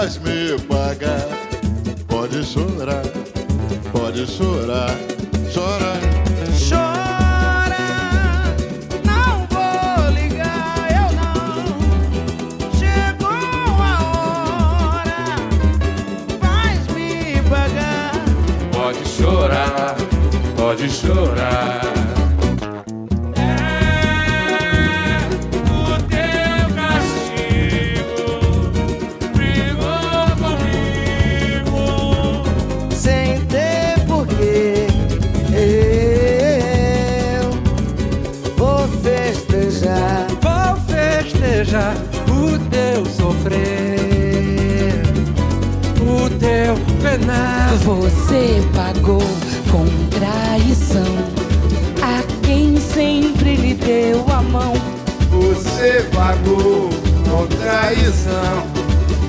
queiras me pagar, pode chorar, pode chorar, chora. Chora, não vou ligar, eu não. Chegou a hora, faz me pagar. Pode chorar, pode chorar. Você pagou com traição a quem sempre lhe deu a mão. Você pagou com traição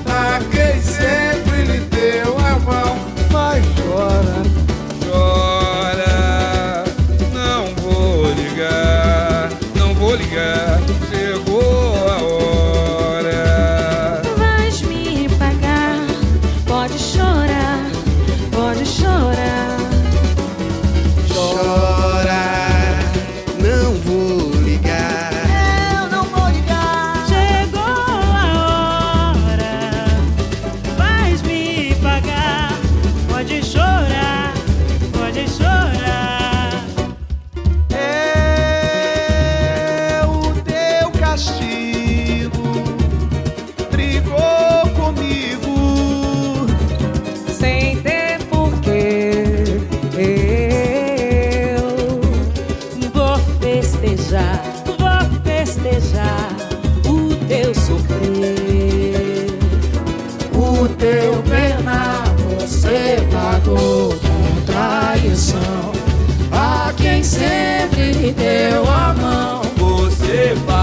a quem sempre lhe deu a mão. Mas chora, Chora, não vou ligar, não vou ligar. festejar, vou festejar o teu sofrer, o teu penar. Você pagou com traição a quem sempre deu a mão. Você pagou.